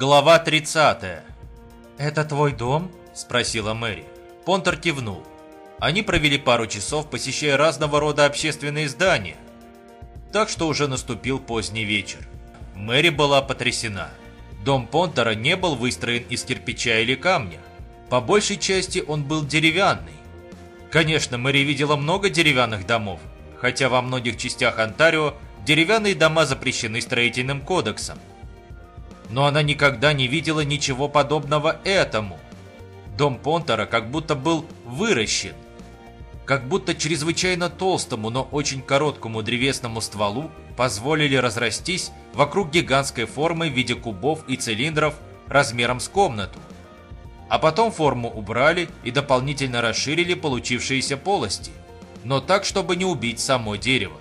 Глава 30. «Это твой дом?» – спросила Мэри. Понтер кивнул. Они провели пару часов, посещая разного рода общественные здания. Так что уже наступил поздний вечер. Мэри была потрясена. Дом Понтера не был выстроен из кирпича или камня. По большей части он был деревянный. Конечно, Мэри видела много деревянных домов, хотя во многих частях Онтарио деревянные дома запрещены строительным кодексом но она никогда не видела ничего подобного этому. Дом Понтера как будто был выращен. Как будто чрезвычайно толстому, но очень короткому древесному стволу позволили разрастись вокруг гигантской формы в виде кубов и цилиндров размером с комнату. А потом форму убрали и дополнительно расширили получившиеся полости, но так, чтобы не убить само дерево.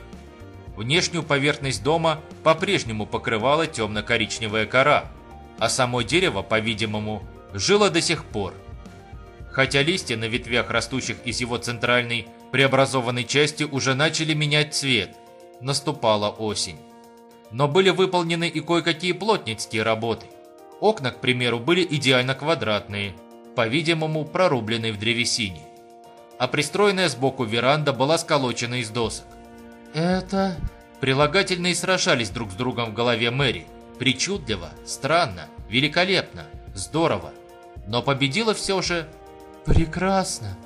Внешнюю поверхность дома по-прежнему покрывала темно-коричневая кора, а само дерево, по-видимому, жило до сих пор. Хотя листья на ветвях, растущих из его центральной преобразованной части, уже начали менять цвет, наступала осень. Но были выполнены и кое-какие плотницкие работы. Окна, к примеру, были идеально квадратные, по-видимому, прорубленные в древесине. А пристроенная сбоку веранда была сколочена из досок. «Это...» Прилагательные сражались друг с другом в голове Мэри. Причудливо, странно, великолепно, здорово. Но победила все же... «Прекрасно!»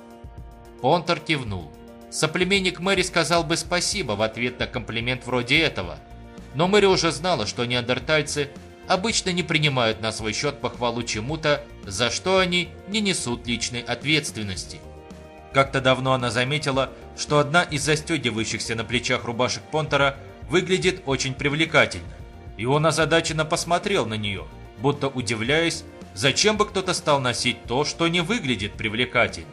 Понтер кивнул. Соплеменник Мэри сказал бы спасибо в ответ на комплимент вроде этого. Но Мэри уже знала, что неандертальцы обычно не принимают на свой счет похвалу чему-то, за что они не несут личной ответственности. Как-то давно она заметила, что одна из застегивающихся на плечах рубашек Понтера выглядит очень привлекательно. И он озадаченно посмотрел на нее, будто удивляясь, зачем бы кто-то стал носить то, что не выглядит привлекательно.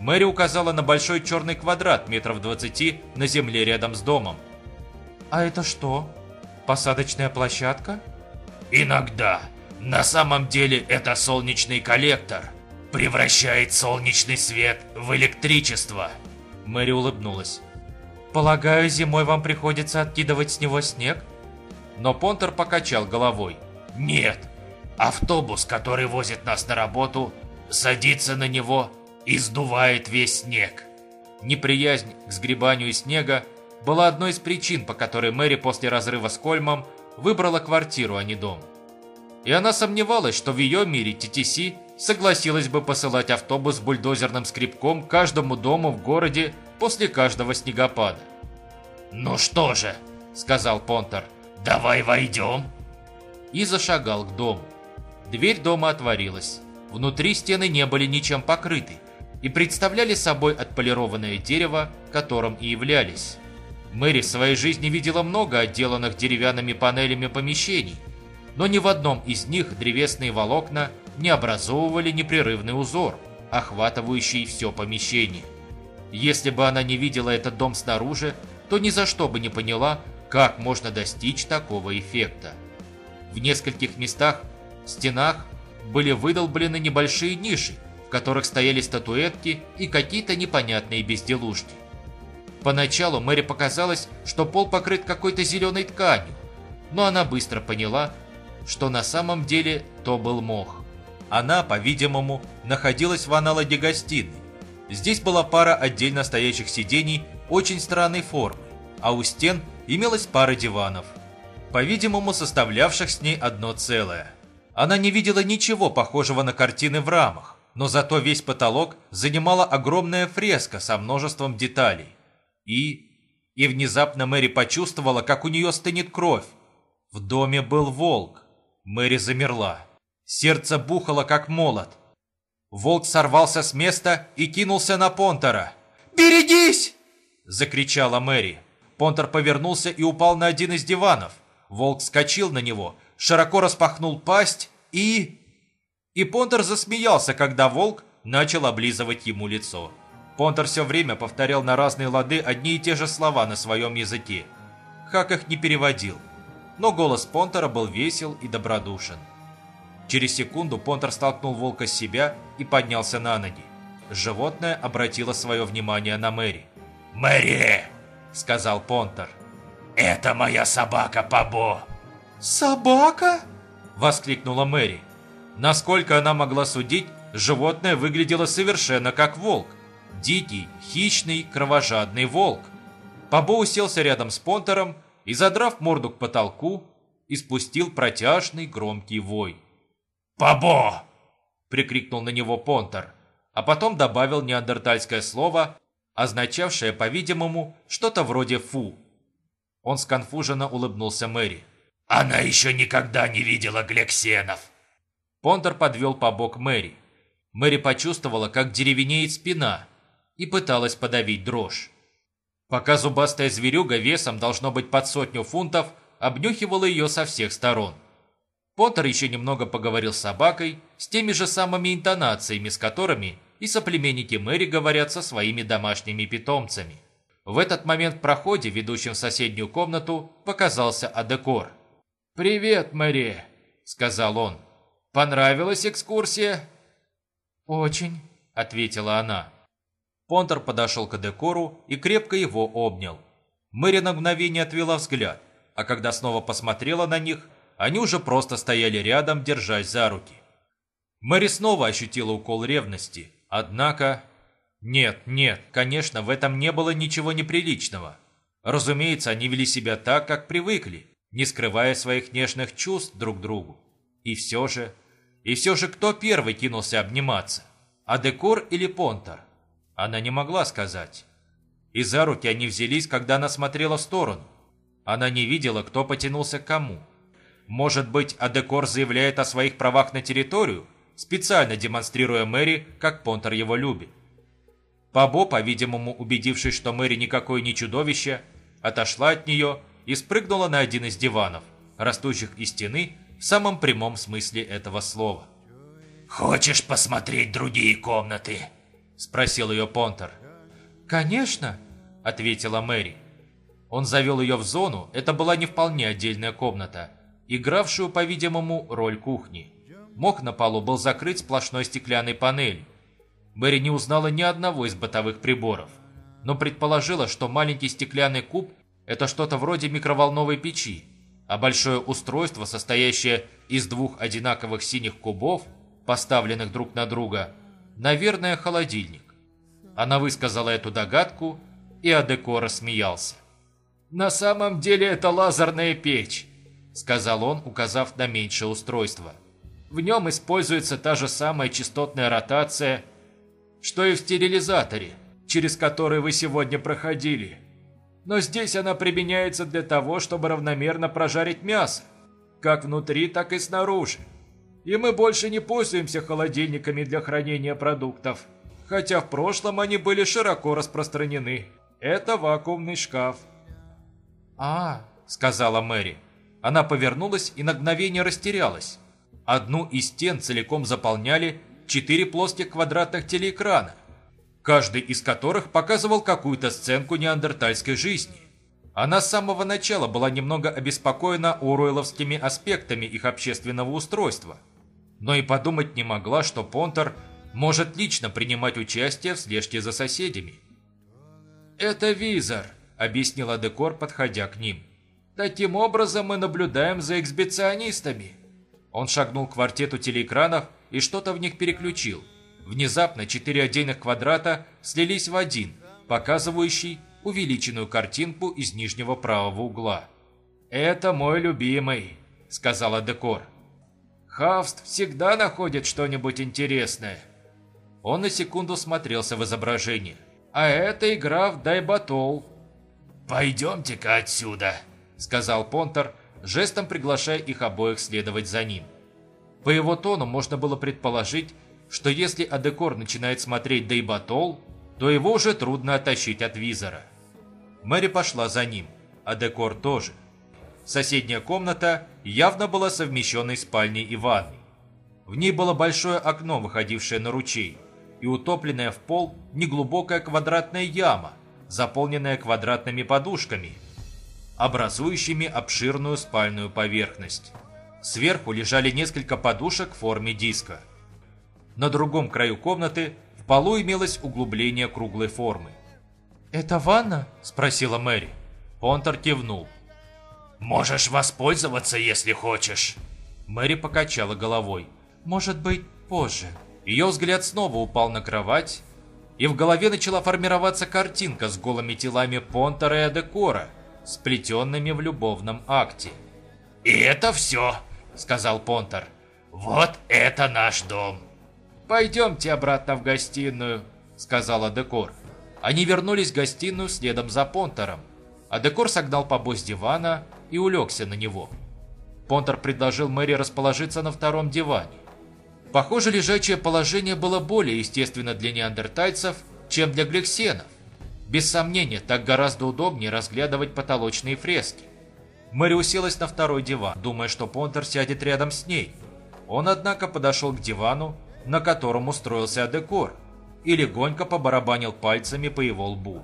Мэри указала на большой черный квадрат метров 20 на земле рядом с домом. «А это что? Посадочная площадка?» «Иногда. На самом деле это солнечный коллектор превращает солнечный свет в электричество. Мэри улыбнулась. Полагаю, зимой вам приходится откидывать с него снег? Но Понтер покачал головой. Нет. Автобус, который возит нас на работу, садится на него и сдувает весь снег. Неприязнь к сгребанию снега была одной из причин, по которой Мэри после разрыва с Кольмом выбрала квартиру, а не дом. И она сомневалась, что в ее мире ТТС согласилась бы посылать автобус с бульдозерным скребком каждому дому в городе после каждого снегопада. «Ну что же», — сказал Понтер, — «давай войдем». И зашагал к дому. Дверь дома отворилась. Внутри стены не были ничем покрыты и представляли собой отполированное дерево, которым и являлись. Мэри в своей жизни видела много отделанных деревянными панелями помещений, но ни в одном из них древесные волокна не образовывали непрерывный узор, охватывающий все помещение. Если бы она не видела этот дом снаружи, то ни за что бы не поняла, как можно достичь такого эффекта. В нескольких местах, стенах, были выдолблены небольшие ниши, в которых стояли статуэтки и какие-то непонятные безделушки. Поначалу Мэри показалось, что пол покрыт какой-то зеленой тканью, но она быстро поняла, что на самом деле то был мох. Она, по-видимому, находилась в аналоге гостиной. Здесь была пара отдельно стоящих сидений очень странной формы, а у стен имелась пара диванов, по-видимому, составлявших с ней одно целое. Она не видела ничего похожего на картины в рамах, но зато весь потолок занимала огромная фреска со множеством деталей. И... И внезапно Мэри почувствовала, как у нее стынет кровь. В доме был волк. Мэри замерла. Сердце бухало, как молот. Волк сорвался с места и кинулся на Понтера. «Берегись!» – закричала Мэри. Понтер повернулся и упал на один из диванов. Волк вскочил на него, широко распахнул пасть и... И Понтер засмеялся, когда волк начал облизывать ему лицо. Понтер все время повторял на разные лады одни и те же слова на своем языке. Как их не переводил – но голос Понтера был весел и добродушен. Через секунду Понтер столкнул волка с себя и поднялся на ноги. Животное обратило свое внимание на Мэри. «Мэри!» — сказал Понтер. «Это моя собака Пабо!» «Собака?» – воскликнула Мэри. Насколько она могла судить, животное выглядело совершенно как волк. Дикий, хищный, кровожадный волк. Пабо уселся рядом с Понтером и, задрав морду к потолку, испустил протяжный громкий вой. «Пабо!» – прикрикнул на него Понтер, а потом добавил неандертальское слово, означавшее, по-видимому, что-то вроде «фу». Он сконфуженно улыбнулся Мэри. «Она еще никогда не видела глексенов!» Понтер подвел по бок Мэри. Мэри почувствовала, как деревенеет спина, и пыталась подавить дрожь. Пока зубастая зверюга весом должно быть под сотню фунтов обнюхивала ее со всех сторон. Понтер еще немного поговорил с собакой, с теми же самыми интонациями, с которыми и соплеменники Мэри говорят со своими домашними питомцами. В этот момент в проходе, ведущем в соседнюю комнату, показался Адекор. «Привет, Мэри», — сказал он. «Понравилась экскурсия?» «Очень», — ответила она. Понтер подошел к Адекору и крепко его обнял. Мэри на мгновение отвела взгляд, а когда снова посмотрела на них, они уже просто стояли рядом, держась за руки. Мэри снова ощутила укол ревности, однако... Нет, нет, конечно, в этом не было ничего неприличного. Разумеется, они вели себя так, как привыкли, не скрывая своих нежных чувств друг другу. И все же... И все же кто первый кинулся обниматься? Адекор или Понтер? Она не могла сказать. И за руки они взялись, когда она смотрела в сторону. Она не видела, кто потянулся к кому. Может быть, Адекор заявляет о своих правах на территорию, специально демонстрируя Мэри, как Понтер его любит. Пабо, по-видимому, убедившись, что Мэри никакое не чудовище, отошла от нее и спрыгнула на один из диванов, растущих из стены в самом прямом смысле этого слова. «Хочешь посмотреть другие комнаты?» – спросил ее Понтер. «Конечно», – ответила Мэри. Он завел ее в зону, это была не вполне отдельная комната, игравшую, по-видимому, роль кухни. Мох на полу был закрыт сплошной стеклянной панелью. Мэри не узнала ни одного из бытовых приборов, но предположила, что маленький стеклянный куб – это что-то вроде микроволновой печи, а большое устройство, состоящее из двух одинаковых синих кубов, поставленных друг на друга, наверное, холодильник. Она высказала эту догадку, и Адеко рассмеялся. «На самом деле это лазерная печь», – сказал он, указав на меньшее устройство. «В нем используется та же самая частотная ротация, что и в стерилизаторе, через который вы сегодня проходили. Но здесь она применяется для того, чтобы равномерно прожарить мясо, как внутри, так и снаружи. И мы больше не пользуемся холодильниками для хранения продуктов, хотя в прошлом они были широко распространены. Это вакуумный шкаф. «А, — сказала Мэри. Она повернулась и на мгновение растерялась. Одну из стен целиком заполняли четыре плоских квадратных телеэкрана, каждый из которых показывал какую-то сценку неандертальской жизни. Она с самого начала была немного обеспокоена уруэловскими аспектами их общественного устройства, но и подумать не могла, что Понтер может лично принимать участие в слежке за соседями. «Это визор», — объяснила Декор, подходя к ним. «Таким образом мы наблюдаем за эксбиционистами». Он шагнул к квартету телеэкранов и что-то в них переключил. Внезапно четыре отдельных квадрата слились в один, показывающий увеличенную картинку из нижнего правого угла. «Это мой любимый», — сказала Декор. «Хавст всегда находит что-нибудь интересное». Он на секунду смотрелся в изображение. «А это игра в Дайбатол». «Пойдемте-ка отсюда», — сказал Понтер, жестом приглашая их обоих следовать за ним. По его тону можно было предположить, что если Адекор начинает смотреть Дейбатол, то его уже трудно оттащить от визора. Мэри пошла за ним, Адекор тоже. Соседняя комната явно была совмещенной спальней и ванной. В ней было большое окно, выходившее на ручей, и утопленная в пол неглубокая квадратная яма, заполненная квадратными подушками, образующими обширную спальную поверхность. Сверху лежали несколько подушек в форме диска. На другом краю комнаты в полу имелось углубление круглой формы. «Это ванна?» – спросила Мэри. Понтер кивнул. «Можешь воспользоваться, если хочешь». Мэри покачала головой. «Может быть, позже». Ее взгляд снова упал на кровать, и в голове начала формироваться картинка с голыми телами Понтера и Адекора, сплетенными в любовном акте. «И это все», — сказал Понтер. «Вот это наш дом». «Пойдемте обратно в гостиную», — сказала Декор. Они вернулись в гостиную следом за Понтером, а Декор согнал побой с дивана и улегся на него. Понтер предложил Мэри расположиться на втором диване. Похоже, лежачее положение было более естественно для неандертальцев, чем для гликсенов. Без сомнения, так гораздо удобнее разглядывать потолочные фрески. Мэри уселась на второй диван, думая, что Понтер сядет рядом с ней. Он, однако, подошел к дивану, на котором устроился Адекор, и легонько побарабанил пальцами по его лбу.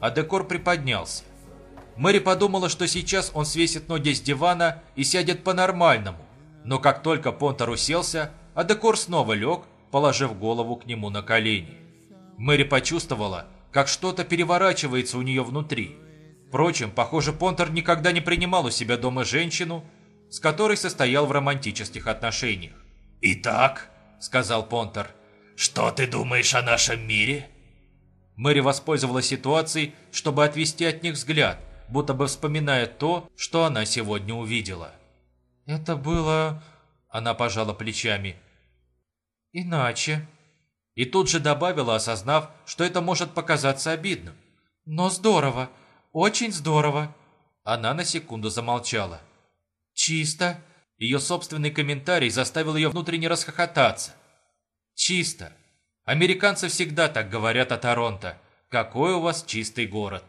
Адекор приподнялся. Мэри подумала, что сейчас он свесит ноги с дивана и сядет по-нормальному, но как только Понтер уселся, Адекор снова лег, положив голову к нему на колени. Мэри почувствовала, как что-то переворачивается у нее внутри. Впрочем, похоже, Понтер никогда не принимал у себя дома женщину, с которой состоял в романтических отношениях. «Итак», — сказал Понтер, — «что ты думаешь о нашем мире?» Мэри воспользовалась ситуацией, чтобы отвести от них взгляд, будто бы вспоминая то, что она сегодня увидела. «Это было...» — она пожала плечами. «Иначе...» И тут же добавила, осознав, что это может показаться обидным. «Но здорово, очень здорово!» Она на секунду замолчала. «Чисто!» Ее собственный комментарий заставил ее внутренне расхохотаться. «Чисто!» Американцы всегда так говорят о Торонто. Какой у вас чистый город.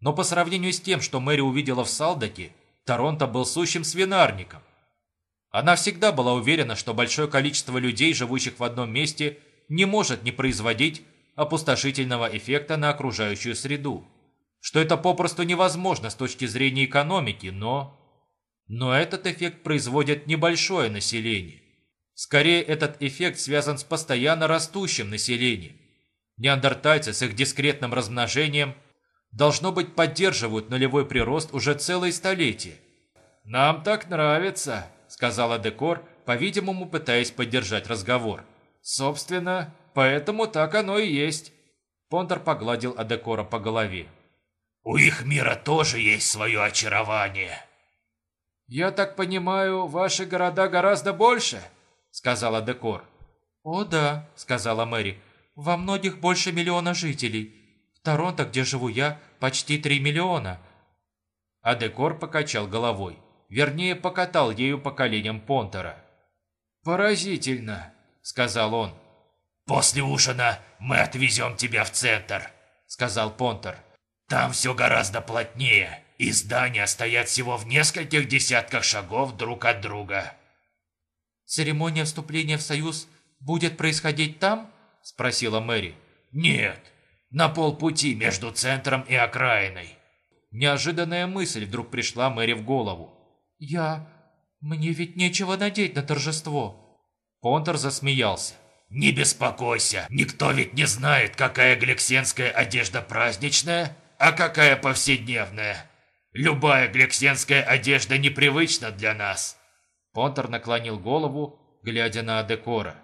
Но по сравнению с тем, что Мэри увидела в Салдаке, Торонто был сущим свинарником. Она всегда была уверена, что большое количество людей, живущих в одном месте, не может не производить опустошительного эффекта на окружающую среду. Что это попросту невозможно с точки зрения экономики, но... Но этот эффект производит небольшое население. Скорее, этот эффект связан с постоянно растущим населением. Неандертальцы с их дискретным размножением должно быть поддерживают нулевой прирост уже целые столетия. «Нам так нравится», — сказала Декор, по-видимому, пытаясь поддержать разговор. «Собственно, поэтому так оно и есть». Понтер погладил Адекора по голове. «У их мира тоже есть свое очарование». «Я так понимаю, ваши города гораздо больше?» — сказала Декор. «О да», — сказала Мэри. «Во многих больше миллиона жителей. В Торонто, где живу я, почти три миллиона». А Декор покачал головой. Вернее, покатал ею по коленям Понтера. «Поразительно», — сказал он. «После ужина мы отвезем тебя в центр», — сказал Понтер. «Там все гораздо плотнее, и здания стоят всего в нескольких десятках шагов друг от друга». «Церемония вступления в Союз будет происходить там?» – спросила Мэри. «Нет, на полпути между центром и окраиной». Неожиданная мысль вдруг пришла Мэри в голову. «Я... мне ведь нечего надеть на торжество». Понтер засмеялся. «Не беспокойся, никто ведь не знает, какая гликсенская одежда праздничная, а какая повседневная. Любая гликсенская одежда непривычна для нас». Понтер наклонил голову, глядя на Адекора.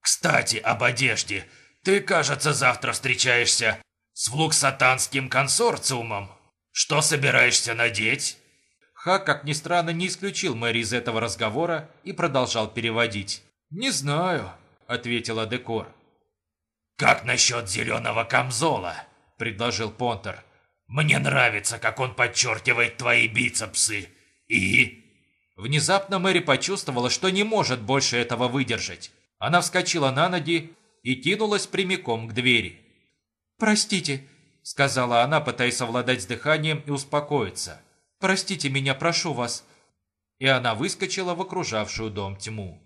«Кстати, об одежде. Ты, кажется, завтра встречаешься с Влуксатанским консорциумом. Что собираешься надеть?» Хак, как ни странно, не исключил Мэри из этого разговора и продолжал переводить. «Не знаю», — ответила Декор. «Как насчет зеленого камзола?» — предложил Понтер. «Мне нравится, как он подчеркивает твои бицепсы. И...» Внезапно Мэри почувствовала, что не может больше этого выдержать. Она вскочила на ноги и кинулась прямиком к двери. «Простите», — сказала она, пытаясь совладать с дыханием и успокоиться. «Простите меня, прошу вас». И она выскочила в окружавшую дом тьму.